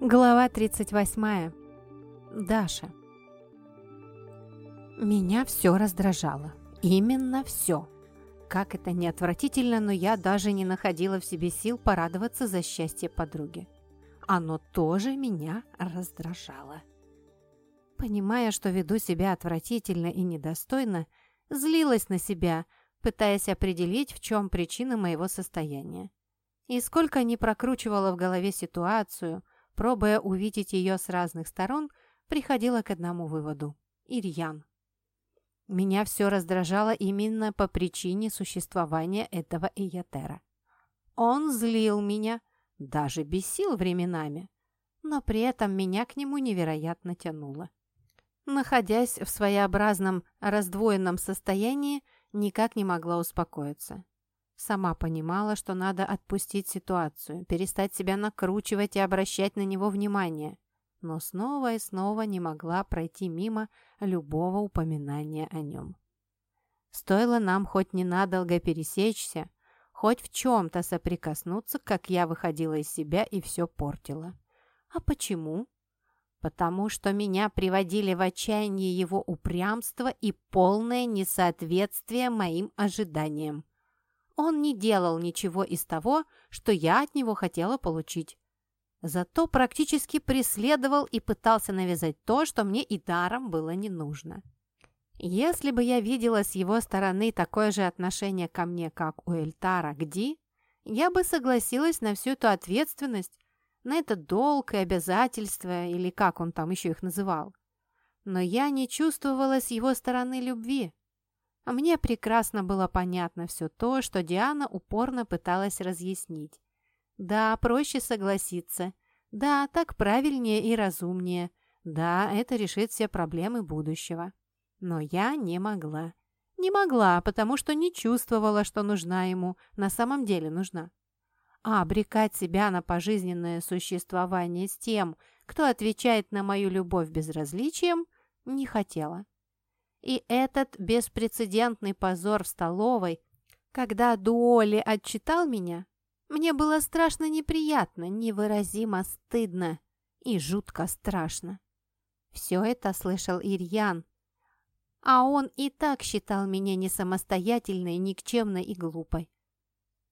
Глава 38. Даша. Меня все раздражало. Именно все. Как это не отвратительно, но я даже не находила в себе сил порадоваться за счастье подруги. Оно тоже меня раздражало. Понимая, что веду себя отвратительно и недостойно, злилась на себя, пытаясь определить, в чем причина моего состояния. И сколько не прокручивала в голове ситуацию – Пробуя увидеть ее с разных сторон, приходила к одному выводу – Ирьян. Меня все раздражало именно по причине существования этого Иятера. Он злил меня, даже бесил временами, но при этом меня к нему невероятно тянуло. Находясь в своеобразном раздвоенном состоянии, никак не могла успокоиться. Сама понимала, что надо отпустить ситуацию, перестать себя накручивать и обращать на него внимание, но снова и снова не могла пройти мимо любого упоминания о нем. Стоило нам хоть ненадолго пересечься, хоть в чем-то соприкоснуться, как я выходила из себя и все портила. А почему? Потому что меня приводили в отчаяние его упрямство и полное несоответствие моим ожиданиям. Он не делал ничего из того, что я от него хотела получить. Зато практически преследовал и пытался навязать то, что мне и даром было не нужно. Если бы я видела с его стороны такое же отношение ко мне, как у Эльтара к я бы согласилась на всю эту ответственность, на этот долг и обязательства, или как он там еще их называл. Но я не чувствовала с его стороны любви. А мне прекрасно было понятно все то, что Диана упорно пыталась разъяснить. Да, проще согласиться. Да, так правильнее и разумнее. Да, это решит все проблемы будущего. Но я не могла. Не могла, потому что не чувствовала, что нужна ему, на самом деле нужна. А обрекать себя на пожизненное существование с тем, кто отвечает на мою любовь безразличием, не хотела. И этот беспрецедентный позор в столовой, когда Дуоли отчитал меня, мне было страшно неприятно, невыразимо стыдно и жутко страшно. Все это слышал Ирьян, а он и так считал меня не самостоятельной, никчемной и глупой.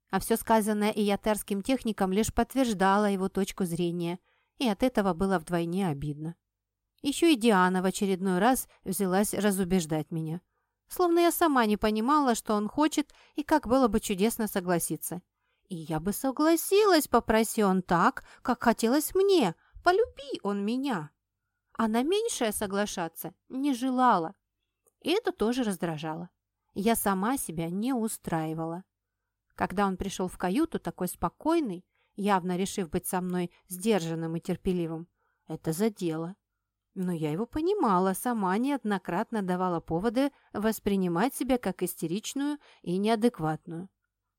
А все сказанное иятерским техником лишь подтверждало его точку зрения, и от этого было вдвойне обидно. Еще и Диана в очередной раз взялась разубеждать меня. Словно я сама не понимала, что он хочет и как было бы чудесно согласиться. И я бы согласилась, попроси он так, как хотелось мне. Полюби он меня. А на меньшее соглашаться не желала. И это тоже раздражало. Я сама себя не устраивала. Когда он пришел в каюту, такой спокойный, явно решив быть со мной сдержанным и терпеливым, это задело. Но я его понимала, сама неоднократно давала поводы воспринимать себя как истеричную и неадекватную.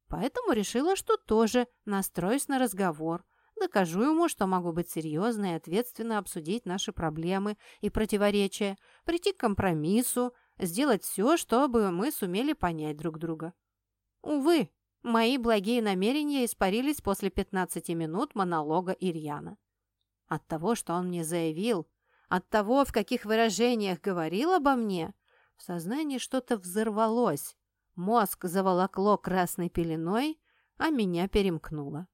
Поэтому решила, что тоже настроюсь на разговор, докажу ему, что могу быть серьезной и ответственно обсудить наши проблемы и противоречия, прийти к компромиссу, сделать все, чтобы мы сумели понять друг друга. Увы, мои благие намерения испарились после 15 минут монолога Ирьяна. От того, что он мне заявил, от того, в каких выражениях говорил обо мне, в сознании что-то взорвалось. Мозг заволокло красной пеленой, а меня перемкнуло.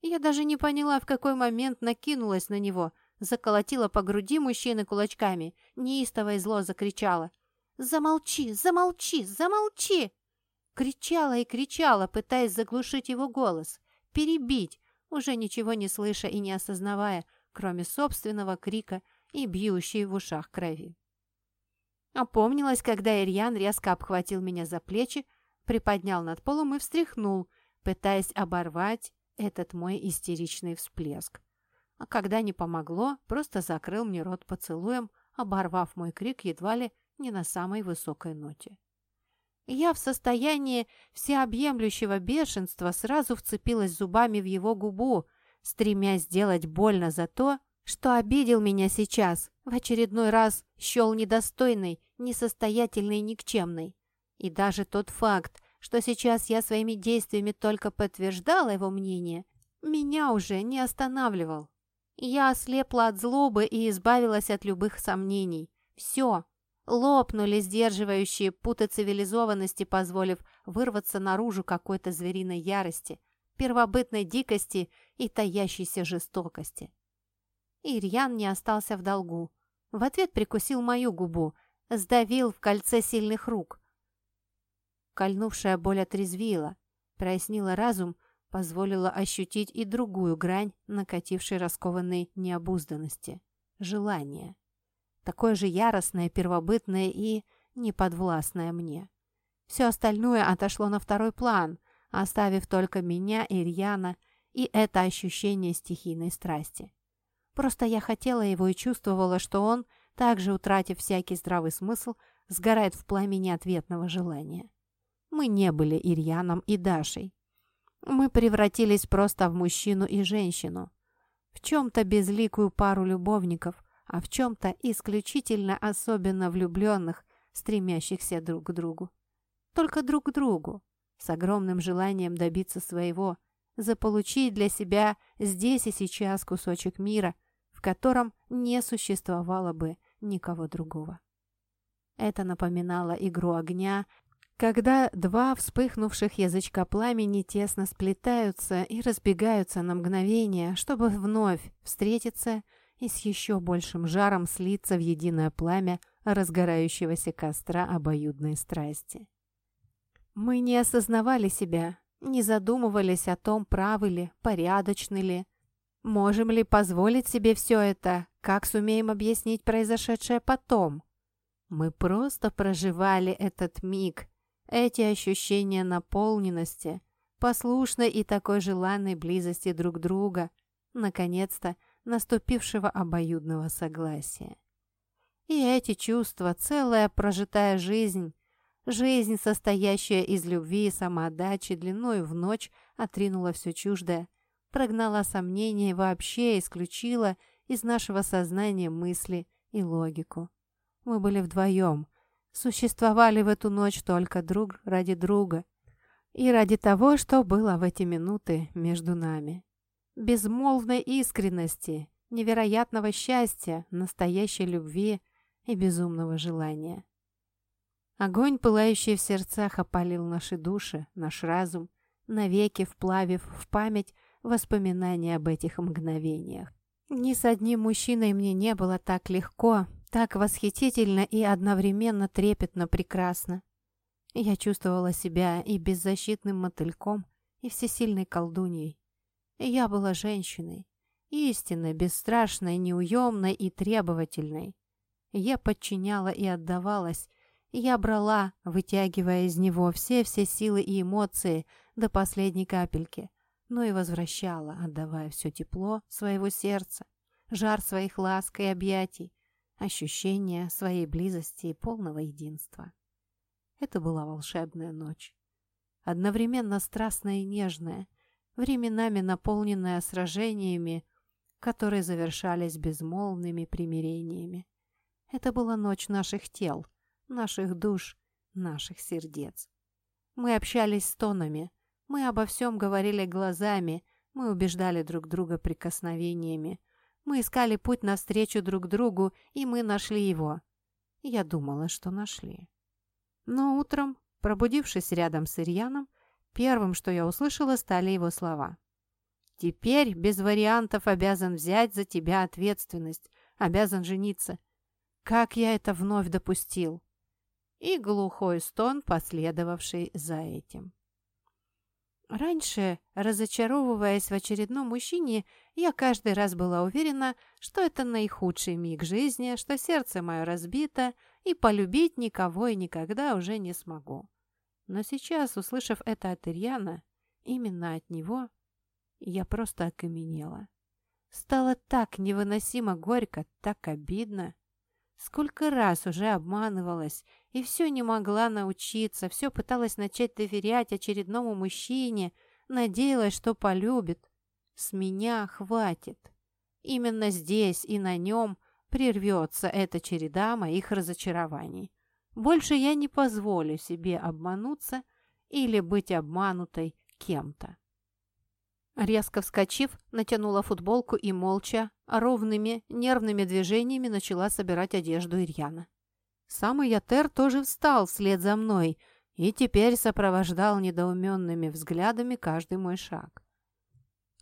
Я даже не поняла, в какой момент накинулась на него, заколотила по груди мужчины кулачками, неистово и зло закричала. «Замолчи! Замолчи! Замолчи!» Кричала и кричала, пытаясь заглушить его голос, перебить, уже ничего не слыша и не осознавая, кроме собственного крика и бьющей в ушах крови. Опомнилась, когда Ирьян резко обхватил меня за плечи, приподнял над полом и встряхнул, пытаясь оборвать этот мой истеричный всплеск. А когда не помогло, просто закрыл мне рот поцелуем, оборвав мой крик едва ли не на самой высокой ноте. Я в состоянии всеобъемлющего бешенства сразу вцепилась зубами в его губу, стремясь сделать больно за то, что обидел меня сейчас, в очередной раз счел недостойной, несостоятельной и никчемной. И даже тот факт, что сейчас я своими действиями только подтверждала его мнение, меня уже не останавливал. Я ослепла от злобы и избавилась от любых сомнений. Все. Лопнули сдерживающие путы цивилизованности, позволив вырваться наружу какой-то звериной ярости, первобытной дикости и таящейся жестокости. Ирьян не остался в долгу. В ответ прикусил мою губу, сдавил в кольце сильных рук. Кольнувшая боль отрезвила, прояснила разум, позволила ощутить и другую грань накатившей раскованной необузданности – желание. Такое же яростное, первобытное и неподвластное мне. Все остальное отошло на второй план, оставив только меня, Ирьяна и это ощущение стихийной страсти. Просто я хотела его и чувствовала, что он, также утратив всякий здравый смысл, сгорает в пламени ответного желания. Мы не были Ирьяном и Дашей. Мы превратились просто в мужчину и женщину. В чем-то безликую пару любовников, а в чем-то исключительно особенно влюбленных, стремящихся друг к другу. Только друг к другу, с огромным желанием добиться своего, заполучить для себя здесь и сейчас кусочек мира, котором не существовало бы никого другого. Это напоминало игру огня, когда два вспыхнувших язычка пламени тесно сплетаются и разбегаются на мгновение, чтобы вновь встретиться и с еще большим жаром слиться в единое пламя разгорающегося костра обоюдной страсти. Мы не осознавали себя, не задумывались о том, правы ли, порядочны ли, Можем ли позволить себе все это? Как сумеем объяснить произошедшее потом? Мы просто проживали этот миг, эти ощущения наполненности, послушной и такой желанной близости друг друга, наконец-то наступившего обоюдного согласия. И эти чувства, целая прожитая жизнь, жизнь, состоящая из любви и самоотдачи длиною в ночь, отринула все чуждое, прогнала сомнения и вообще исключила из нашего сознания мысли и логику. Мы были вдвоем, существовали в эту ночь только друг ради друга и ради того, что было в эти минуты между нами. Безмолвной искренности, невероятного счастья, настоящей любви и безумного желания. Огонь, пылающий в сердцах, опалил наши души, наш разум, навеки вплавив в память воспоминания об этих мгновениях. Ни с одним мужчиной мне не было так легко, так восхитительно и одновременно трепетно прекрасно. Я чувствовала себя и беззащитным мотыльком, и всесильной колдуньей. Я была женщиной, истинной, бесстрашной, неуемной и требовательной. Я подчиняла и отдавалась, я брала, вытягивая из него все-все силы и эмоции до последней капельки но и возвращала, отдавая все тепло своего сердца, жар своих ласк и объятий, ощущение своей близости и полного единства. Это была волшебная ночь. Одновременно страстная и нежная, временами наполненная сражениями, которые завершались безмолвными примирениями. Это была ночь наших тел, наших душ, наших сердец. Мы общались с тонами, мы обо всем говорили глазами, мы убеждали друг друга прикосновениями. Мы искали путь навстречу друг другу, и мы нашли его. Я думала, что нашли. Но утром, пробудившись рядом с Ирьяном, первым, что я услышала, стали его слова. «Теперь без вариантов обязан взять за тебя ответственность, обязан жениться. Как я это вновь допустил?» И глухой стон, последовавший за этим. Раньше, разочаровываясь в очередном мужчине, я каждый раз была уверена, что это наихудший миг жизни, что сердце мое разбито, и полюбить никого и никогда уже не смогу. Но сейчас, услышав это от Ирьяна, именно от него, я просто окаменела. Стало так невыносимо горько, так обидно. Сколько раз уже обманывалась и все не могла научиться, все пыталась начать доверять очередному мужчине, надеялась, что полюбит. С меня хватит. Именно здесь и на нем прервется эта череда моих разочарований. Больше я не позволю себе обмануться или быть обманутой кем-то. Резко вскочив, натянула футболку и молча, ровными, нервными движениями начала собирать одежду Ирьяна. Сам Ятер тоже встал вслед за мной и теперь сопровождал недоуменными взглядами каждый мой шаг.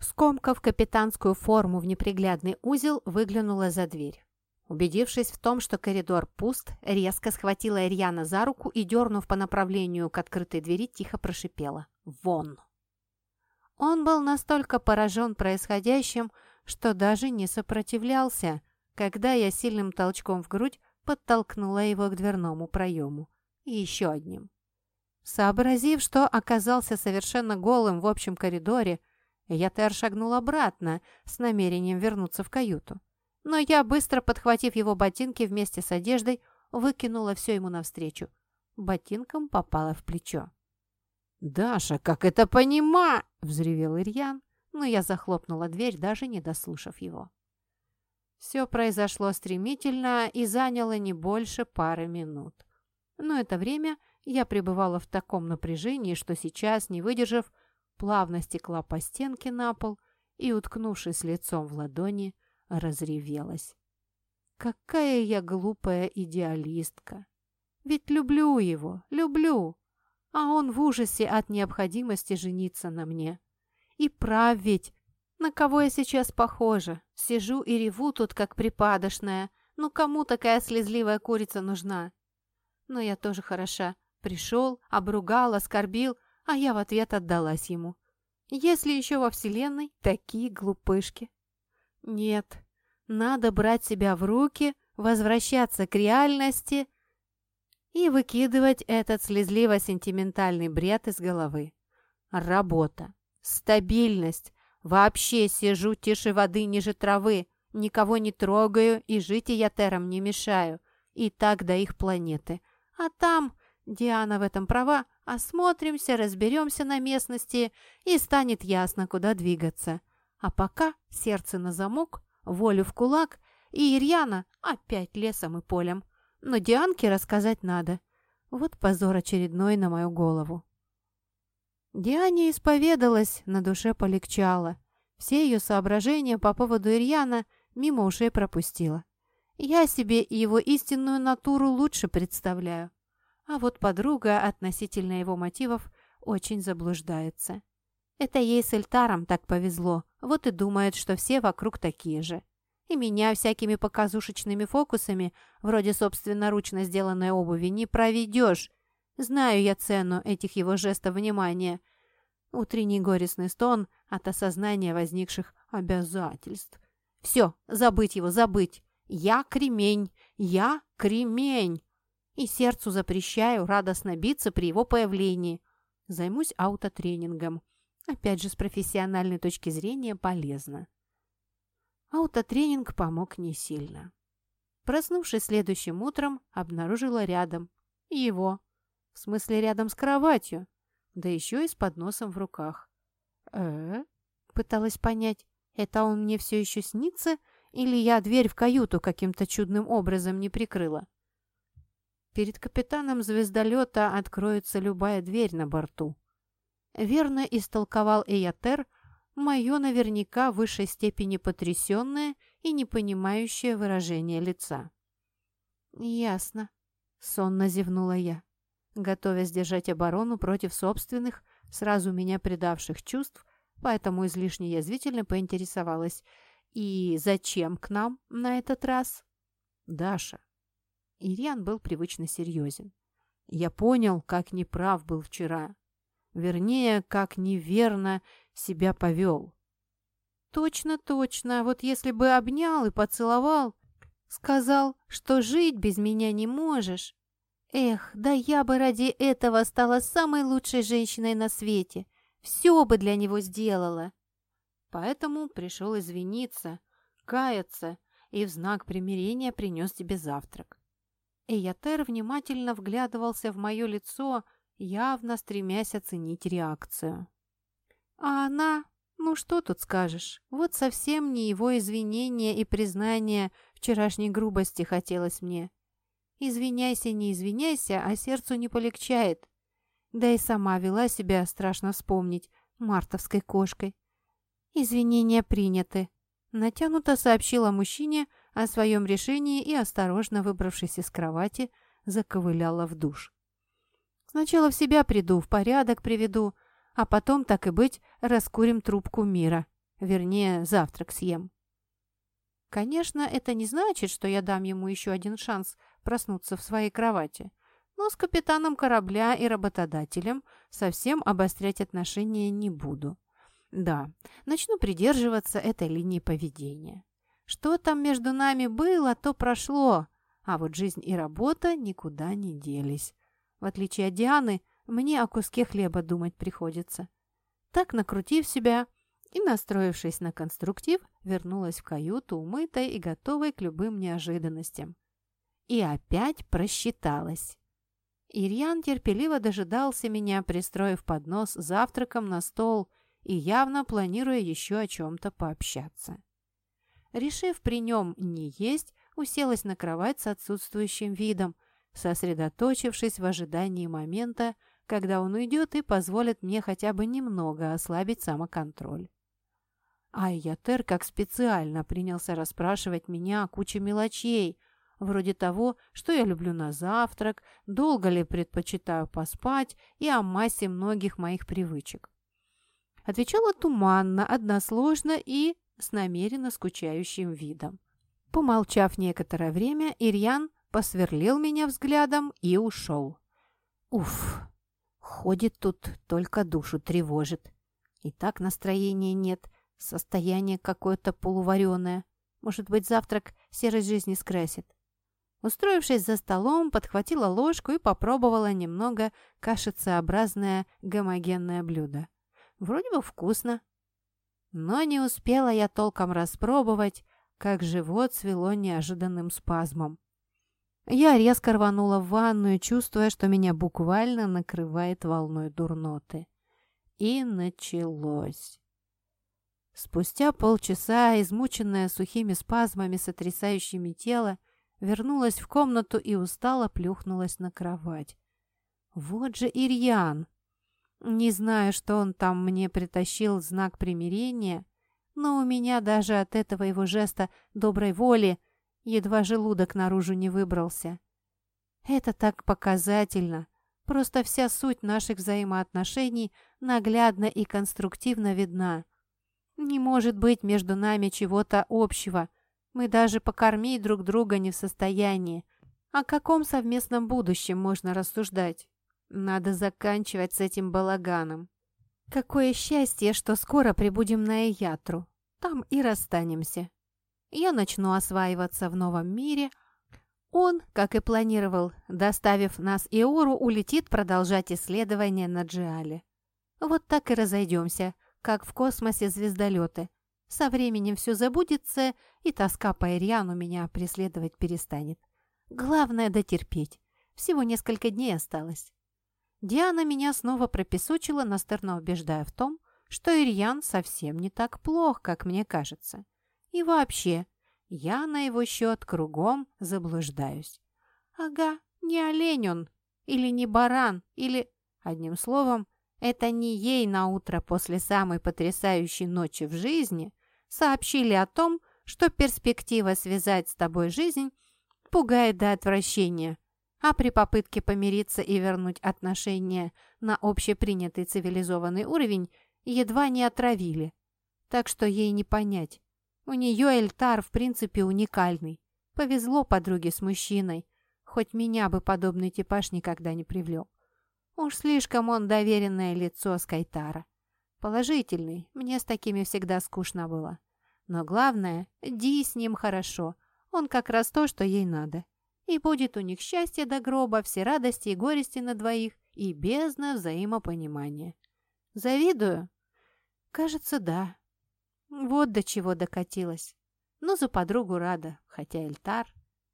Скомкав капитанскую форму в неприглядный узел, выглянула за дверь. Убедившись в том, что коридор пуст, резко схватила Ирьяна за руку и, дернув по направлению к открытой двери, тихо прошипела «Вон!». Он был настолько поражен происходящим, что даже не сопротивлялся, когда я сильным толчком в грудь подтолкнула его к дверному проему. И еще одним. Сообразив, что оказался совершенно голым в общем коридоре, Ятер шагнул обратно с намерением вернуться в каюту. Но я, быстро подхватив его ботинки вместе с одеждой, выкинула все ему навстречу. Ботинком попала в плечо. «Даша, как это понима?» — взревел Ирьян, но я захлопнула дверь, даже не дослушав его. Все произошло стремительно и заняло не больше пары минут. Но это время я пребывала в таком напряжении, что сейчас, не выдержав, плавно стекла по стенке на пол и, уткнувшись лицом в ладони, разревелась. Какая я глупая идеалистка! Ведь люблю его, люблю! А он в ужасе от необходимости жениться на мне. И прав ведь, на кого я сейчас похожа? Сижу и реву тут, как припадочная. Ну кому такая слезливая курица нужна? Но я тоже хороша. Пришел, обругал, оскорбил, а я в ответ отдалась ему. Если еще во Вселенной такие глупышки. Нет, надо брать себя в руки, возвращаться к реальности – и выкидывать этот слезливо-сентиментальный бред из головы. Работа, стабильность, вообще сижу тише воды ниже травы, никого не трогаю и жить я терам не мешаю, и так до их планеты. А там, Диана в этом права, осмотримся, разберемся на местности, и станет ясно, куда двигаться. А пока сердце на замок, волю в кулак, и Ирьяна опять лесом и полем но Дианке рассказать надо. Вот позор очередной на мою голову. Диане исповедалась, на душе полегчало. Все ее соображения по поводу Ирьяна мимо ушей пропустила. Я себе его истинную натуру лучше представляю. А вот подруга относительно его мотивов очень заблуждается. Это ей с Эльтаром так повезло, вот и думает, что все вокруг такие же. И меня всякими показушечными фокусами, вроде собственноручно сделанной обуви, не проведешь. Знаю я цену этих его жестов внимания. Утренний горестный стон от осознания возникших обязательств. Все, забыть его, забыть. Я кремень, я кремень. И сердцу запрещаю радостно биться при его появлении. Займусь аутотренингом. Опять же, с профессиональной точки зрения полезно. Аутотренинг помог не сильно. Проснувшись следующим утром, обнаружила рядом его. В смысле, рядом с кроватью. Да еще и с подносом в руках. э Пыталась понять, это он мне все еще снится, или я дверь в каюту каким-то чудным образом не прикрыла? Перед капитаном звездолета откроется любая дверь на борту. Верно истолковал Эйотер, мое наверняка в высшей степени потрясенное и непонимающее выражение лица. «Ясно», — сонно зевнула я, готовясь держать оборону против собственных, сразу меня предавших чувств, поэтому излишне язвительно поинтересовалась. «И зачем к нам на этот раз?» «Даша». Ирьян был привычно серьезен. «Я понял, как неправ был вчера. Вернее, как неверно себя повел. Точно, точно, вот если бы обнял и поцеловал, сказал, что жить без меня не можешь. Эх, да я бы ради этого стала самой лучшей женщиной на свете, все бы для него сделала. Поэтому пришел извиниться, каяться и в знак примирения принес тебе завтрак. Эйотер внимательно вглядывался в мое лицо, явно стремясь оценить реакцию. А она... Ну что тут скажешь? Вот совсем не его извинения и признания вчерашней грубости хотелось мне. Извиняйся, не извиняйся, а сердцу не полегчает. Да и сама вела себя, страшно вспомнить, мартовской кошкой. «Извинения приняты», — натянуто сообщила мужчине о своем решении и, осторожно выбравшись из кровати, заковыляла в душ. «Сначала в себя приду, в порядок приведу, а потом, так и быть, раскурим трубку мира, вернее, завтрак съем». Конечно, это не значит, что я дам ему еще один шанс проснуться в своей кровати. Но с капитаном корабля и работодателем совсем обострять отношения не буду. Да, начну придерживаться этой линии поведения. Что там между нами было, то прошло, а вот жизнь и работа никуда не делись. В отличие от Дианы, мне о куске хлеба думать приходится. Так, накрутив себя и настроившись на конструктив, вернулась в каюту, умытой и готовой к любым неожиданностям. И опять просчиталась. Ирьян терпеливо дожидался меня, пристроив поднос завтраком на стол и явно планируя еще о чем-то пообщаться. Решив при нем не есть, уселась на кровать с отсутствующим видом, сосредоточившись в ожидании момента, когда он уйдет и позволит мне хотя бы немного ослабить самоконтроль. Айятер как специально принялся расспрашивать меня о куче мелочей, вроде того, что я люблю на завтрак, долго ли предпочитаю поспать и о массе многих моих привычек. Отвечала туманно, односложно и с намеренно скучающим видом. Помолчав некоторое время, Ирьян посверлил меня взглядом и ушел. Уф, ходит тут, только душу тревожит. И так настроения нет – Состояние какое-то полувареное. Может быть, завтрак серой жизни скрасит. Устроившись за столом, подхватила ложку и попробовала немного кашицеобразное гомогенное блюдо. Вроде бы вкусно. Но не успела я толком распробовать, как живот свело неожиданным спазмом. Я резко рванула в ванную, чувствуя, что меня буквально накрывает волной дурноты. И началось. Спустя полчаса, измученная сухими спазмами, сотрясающими тело, вернулась в комнату и устало плюхнулась на кровать. Вот же Ирьян! Не знаю, что он там мне притащил знак примирения, но у меня даже от этого его жеста доброй воли едва желудок наружу не выбрался. Это так показательно. Просто вся суть наших взаимоотношений наглядно и конструктивно видна. Не может быть между нами чего-то общего. Мы даже покормить друг друга не в состоянии. О каком совместном будущем можно рассуждать? Надо заканчивать с этим балаганом. Какое счастье, что скоро прибудем на Эятру. Там и расстанемся. Я начну осваиваться в новом мире. Он, как и планировал, доставив нас Иору, улетит продолжать исследования на Джиале. Вот так и разойдемся, как в космосе звездолеты. Со временем все забудется, и тоска по Ириану меня преследовать перестанет. Главное дотерпеть. Всего несколько дней осталось. Диана меня снова пропесочила, настырно убеждая в том, что Ирьян совсем не так плох, как мне кажется. И вообще, я на его счет кругом заблуждаюсь. Ага, не олень он, или не баран, или... Одним словом, это не ей на утро после самой потрясающей ночи в жизни сообщили о том, что перспектива связать с тобой жизнь пугает до отвращения, а при попытке помириться и вернуть отношения на общепринятый цивилизованный уровень едва не отравили. Так что ей не понять. У нее Эльтар в принципе уникальный. Повезло подруге с мужчиной, хоть меня бы подобный типаж никогда не привлек. Уж слишком он доверенное лицо Скайтара. Положительный, мне с такими всегда скучно было. Но главное, Ди с ним хорошо. Он как раз то, что ей надо. И будет у них счастье до гроба, все радости и горести на двоих, и бездна взаимопонимания. Завидую? Кажется, да. Вот до чего докатилась. Но за подругу рада, хотя Эльтар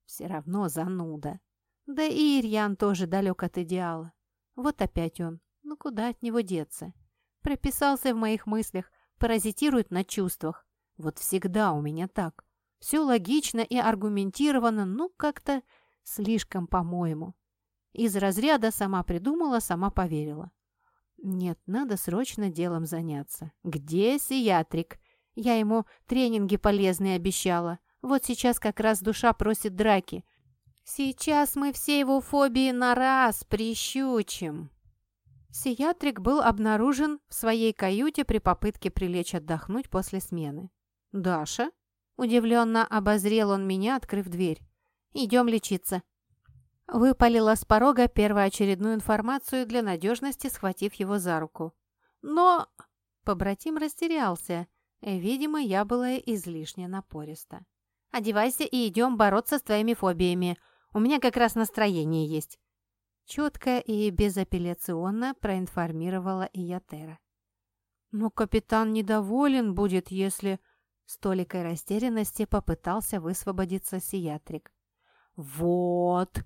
все равно зануда. Да и Ирьян тоже далек от идеала. Вот опять он. Ну куда от него деться? Прописался в моих мыслях, паразитирует на чувствах. Вот всегда у меня так. Все логично и аргументировано, ну как-то слишком, по-моему. Из разряда сама придумала, сама поверила. Нет, надо срочно делом заняться. Где сиатрик? Я ему тренинги полезные обещала. Вот сейчас как раз душа просит драки. Сейчас мы все его фобии на раз прищучим. Сиатрик был обнаружен в своей каюте при попытке прилечь отдохнуть после смены. «Даша?» – удивленно обозрел он меня, открыв дверь. «Идем лечиться». Выпалила с порога первоочередную информацию для надежности, схватив его за руку. «Но...» – побратим растерялся. Видимо, я была излишне напориста. «Одевайся и идем бороться с твоими фобиями. У меня как раз настроение есть четко и безапелляционно проинформировала Иятера. «Но капитан недоволен будет, если...» С толикой растерянности попытался высвободиться Сиатрик. «Вот!»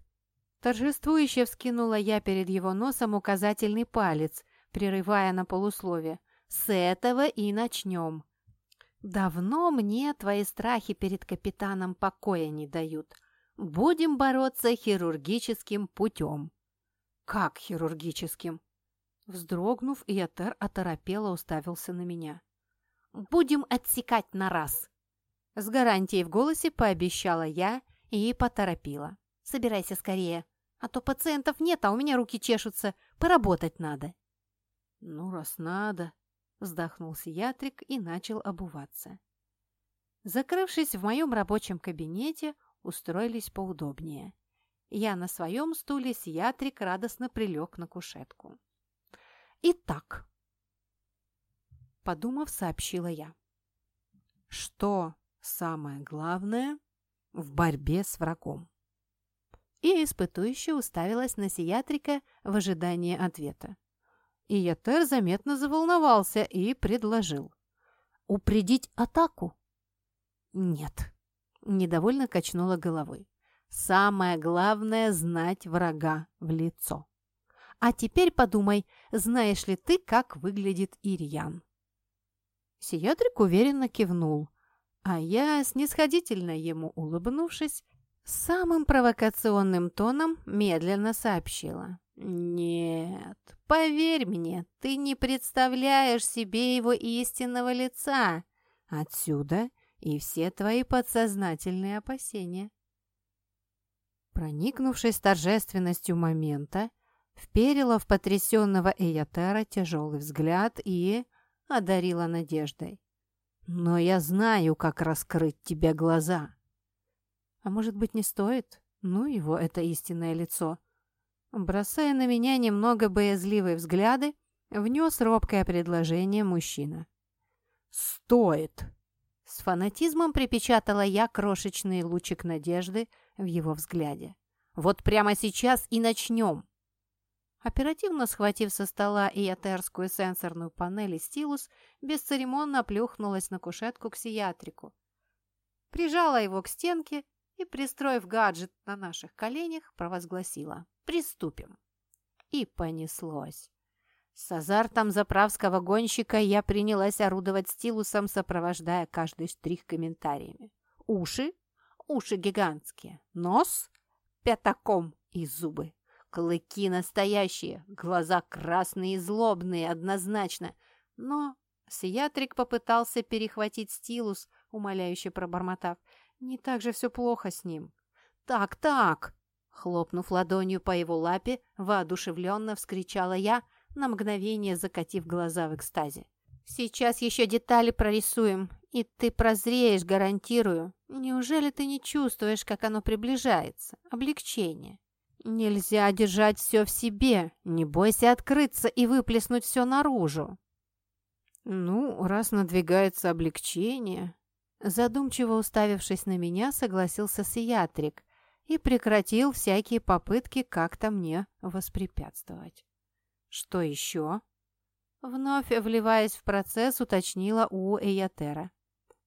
Торжествующе вскинула я перед его носом указательный палец, прерывая на полуслове. «С этого и начнем!» «Давно мне твои страхи перед капитаном покоя не дают. Будем бороться хирургическим путем!» «Как хирургическим?» Вздрогнув, Иотер оторопело уставился на меня. «Будем отсекать на раз!» С гарантией в голосе пообещала я и поторопила. «Собирайся скорее, а то пациентов нет, а у меня руки чешутся, поработать надо». «Ну, раз надо», — вздохнул Сиатрик и начал обуваться. Закрывшись в моем рабочем кабинете, устроились поудобнее. Я на своем стуле, Сиатрик радостно прилег на кушетку. «Итак», — подумав, сообщила я, «что самое главное в борьбе с врагом?» И испытующе уставилась на Сиатрика в ожидании ответа. И Ятер заметно заволновался и предложил. «Упредить атаку?» «Нет», — недовольно качнула головой. Самое главное – знать врага в лицо. А теперь подумай, знаешь ли ты, как выглядит Ирьян?» Сиатрик уверенно кивнул, а я, снисходительно ему улыбнувшись, самым провокационным тоном медленно сообщила. «Нет, поверь мне, ты не представляешь себе его истинного лица. Отсюда и все твои подсознательные опасения». Проникнувшись торжественностью момента, вперила в потрясенного Эйотера тяжелый взгляд и одарила надеждой. «Но я знаю, как раскрыть тебе глаза». «А может быть, не стоит? Ну его, это истинное лицо». Бросая на меня немного боязливые взгляды, внес робкое предложение мужчина. «Стоит!» С фанатизмом припечатала я крошечный лучик надежды в его взгляде. «Вот прямо сейчас и начнем!» Оперативно схватив со стола иотерскую сенсорную панель и стилус, бесцеремонно плюхнулась на кушетку к сиатрику. Прижала его к стенке и, пристроив гаджет на наших коленях, провозгласила «Приступим!» И понеслось. С азартом заправского гонщика я принялась орудовать стилусом, сопровождая каждый штрих комментариями. Уши? Уши гигантские. Нос? Пятаком и зубы. Клыки настоящие, глаза красные и злобные, однозначно. Но Сиатрик попытался перехватить стилус, умоляюще пробормотав. Не так же все плохо с ним. «Так, так!» Хлопнув ладонью по его лапе, воодушевленно вскричала я, на мгновение закатив глаза в экстазе. «Сейчас еще детали прорисуем, и ты прозреешь, гарантирую. Неужели ты не чувствуешь, как оно приближается? Облегчение. Нельзя держать все в себе. Не бойся открыться и выплеснуть все наружу». «Ну, раз надвигается облегчение...» Задумчиво уставившись на меня, согласился Сиатрик и прекратил всякие попытки как-то мне воспрепятствовать. «Что еще?» Вновь вливаясь в процесс, уточнила у Эйотера.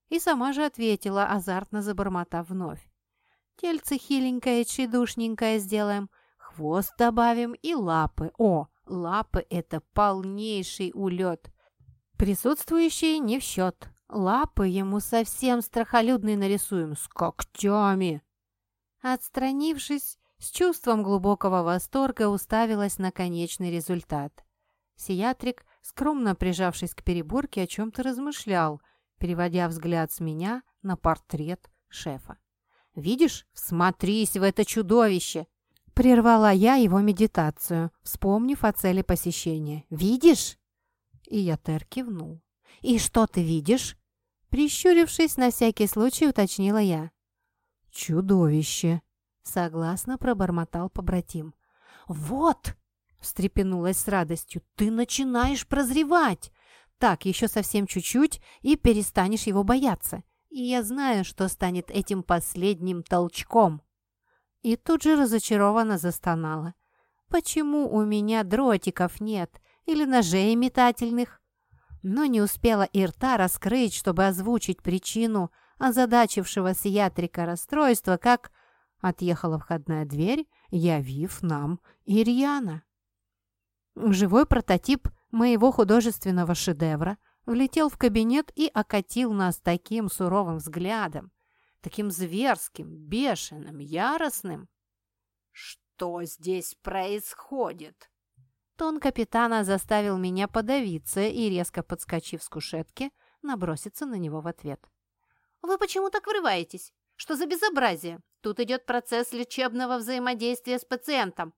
И сама же ответила, азартно забормотав вновь. «Тельце хиленькое, чедушненькое сделаем, хвост добавим и лапы. О, лапы — это полнейший улет. Присутствующие не в счет. Лапы ему совсем страхолюдные нарисуем, с когтями». Отстранившись, с чувством глубокого восторга уставилась на конечный результат. Сиатрик, скромно прижавшись к переборке, о чем-то размышлял, переводя взгляд с меня на портрет шефа. «Видишь, всмотрись в это чудовище!» Прервала я его медитацию, вспомнив о цели посещения. «Видишь?» И я Тер кивнул. «И что ты видишь?» Прищурившись, на всякий случай уточнила я. «Чудовище!» Согласно пробормотал побратим. «Вот!» — встрепенулась с радостью. «Ты начинаешь прозревать! Так, еще совсем чуть-чуть, и перестанешь его бояться. И я знаю, что станет этим последним толчком». И тут же разочарованно застонала. «Почему у меня дротиков нет? Или ножей метательных?» Но не успела и рта раскрыть, чтобы озвучить причину озадачившего сиатрика расстройства, как отъехала входная дверь, явив нам Ирьяна. Живой прототип моего художественного шедевра влетел в кабинет и окатил нас таким суровым взглядом, таким зверским, бешеным, яростным. «Что здесь происходит?» Тон капитана заставил меня подавиться и, резко подскочив с кушетки, наброситься на него в ответ. «Вы почему так врываетесь? Что за безобразие? Тут идет процесс лечебного взаимодействия с пациентом.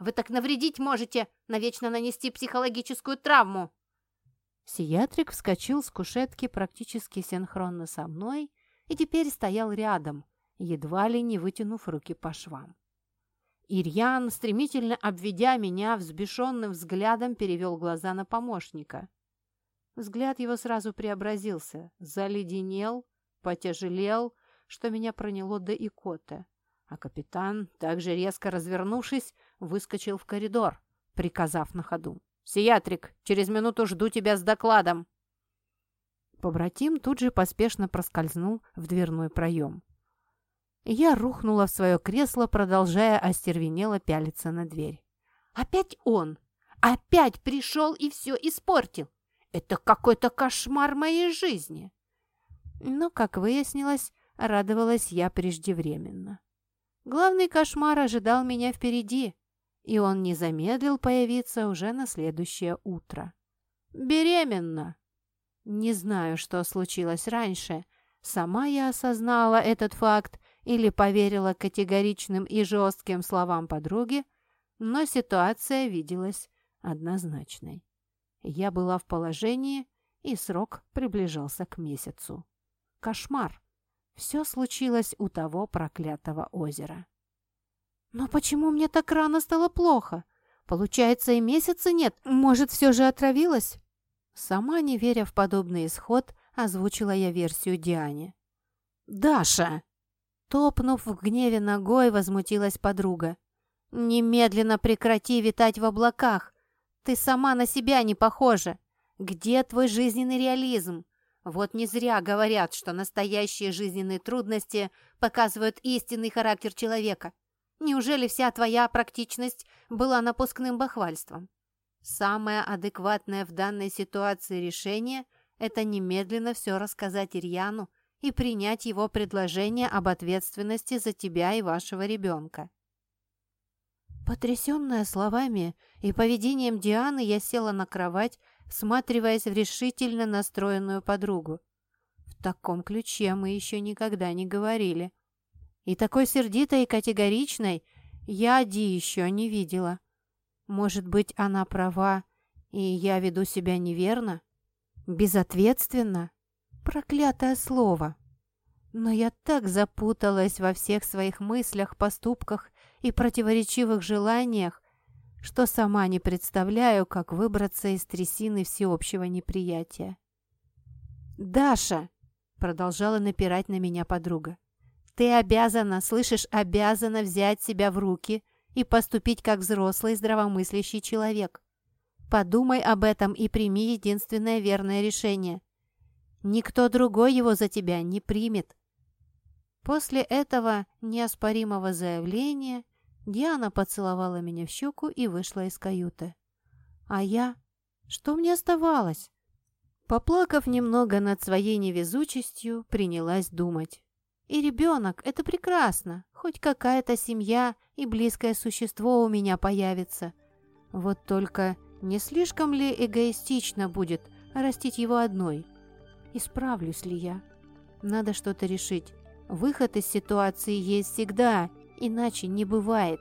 Вы так навредить можете, навечно нанести психологическую травму!» Сиатрик вскочил с кушетки практически синхронно со мной и теперь стоял рядом, едва ли не вытянув руки по швам. Ирьян, стремительно обведя меня взбешенным взглядом, перевел глаза на помощника. Взгляд его сразу преобразился, заледенел, потяжелел, что меня проняло до икоты. А капитан, также резко развернувшись, выскочил в коридор, приказав на ходу. «Сиатрик, через минуту жду тебя с докладом!» Побратим тут же поспешно проскользнул в дверной проем. Я рухнула в свое кресло, продолжая остервенело пялиться на дверь. «Опять он! Опять пришел и все испортил! Это какой-то кошмар моей жизни!» Но, как выяснилось, радовалась я преждевременно. Главный кошмар ожидал меня впереди, и он не замедлил появиться уже на следующее утро. «Беременна!» Не знаю, что случилось раньше. Сама я осознала этот факт или поверила категоричным и жестким словам подруги, но ситуация виделась однозначной. Я была в положении, и срок приближался к месяцу. Кошмар. Все случилось у того проклятого озера. «Но почему мне так рано стало плохо? Получается, и месяца нет. Может, все же отравилась?» Сама, не веря в подобный исход, озвучила я версию Диане. «Даша!» Топнув в гневе ногой, возмутилась подруга. «Немедленно прекрати витать в облаках! Ты сама на себя не похожа! Где твой жизненный реализм? Вот не зря говорят, что настоящие жизненные трудности показывают истинный характер человека. Неужели вся твоя практичность была напускным бахвальством? Самое адекватное в данной ситуации решение – это немедленно все рассказать Ирьяну и принять его предложение об ответственности за тебя и вашего ребенка. Потрясенная словами и поведением Дианы, я села на кровать, всматриваясь в решительно настроенную подругу. В таком ключе мы еще никогда не говорили. И такой сердитой и категоричной я Ди еще не видела. Может быть, она права, и я веду себя неверно? Безответственно? Проклятое слово! Но я так запуталась во всех своих мыслях, поступках и противоречивых желаниях, что сама не представляю, как выбраться из трясины всеобщего неприятия. «Даша!» — продолжала напирать на меня подруга. «Ты обязана, слышишь, обязана взять себя в руки и поступить как взрослый здравомыслящий человек. Подумай об этом и прими единственное верное решение. Никто другой его за тебя не примет. После этого неоспоримого заявления Диана поцеловала меня в щеку и вышла из каюты. А я? Что мне оставалось? Поплакав немного над своей невезучестью, принялась думать. И ребенок – это прекрасно. Хоть какая-то семья и близкое существо у меня появится. Вот только не слишком ли эгоистично будет растить его одной? Исправлюсь ли я? Надо что-то решить. Выход из ситуации есть всегда, иначе не бывает.